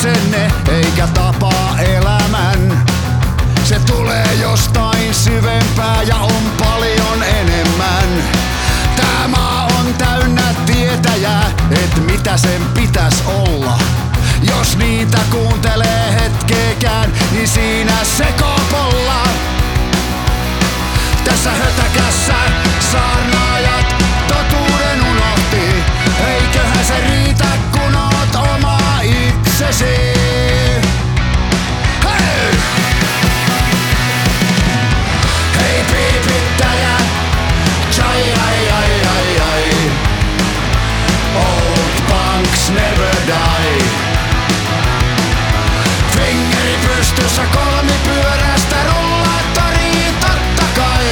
asenne eikä tapaa elämän. Se tulee jostain syvempää ja on paljon enemmän. Tämä on täynnä tietäjää, et mitä sen pitäs olla. Jos niitä kuuntelee hetkeekään, niin siinä se kopolla. Tässä hötäkässä die. Fingeri pystyssä kolmipyörästä rullaattoriin totta kai.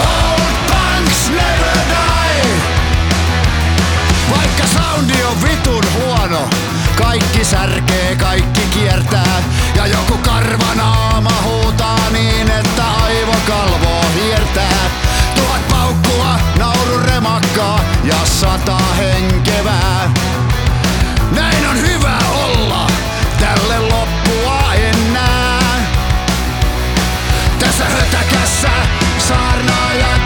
Old punks never die. Vaikka soundi on vitun huono, kaikki särkee, kaikki saarnaajat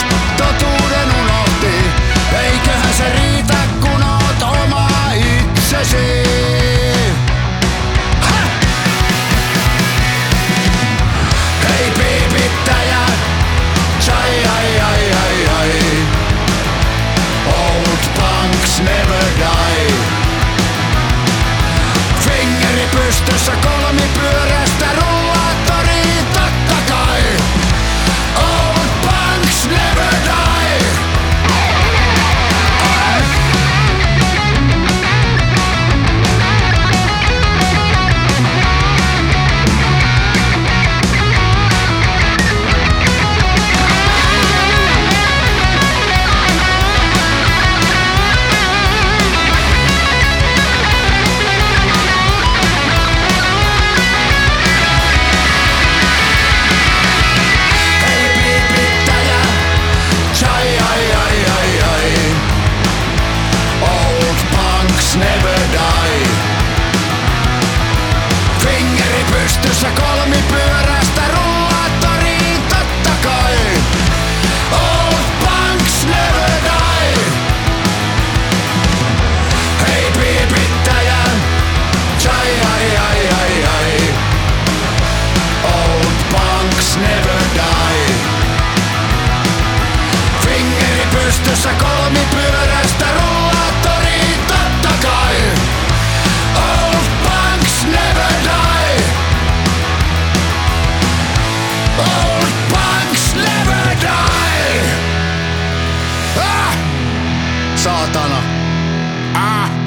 never die. Fingeri pystyssä kolmipyörästä rullaattoriin totta kai. Old punks never die. Hei piipittäjä, chai ai ai ai ai. Old punks never die. Fingeri pystyssä kolmipyörästä たなああ。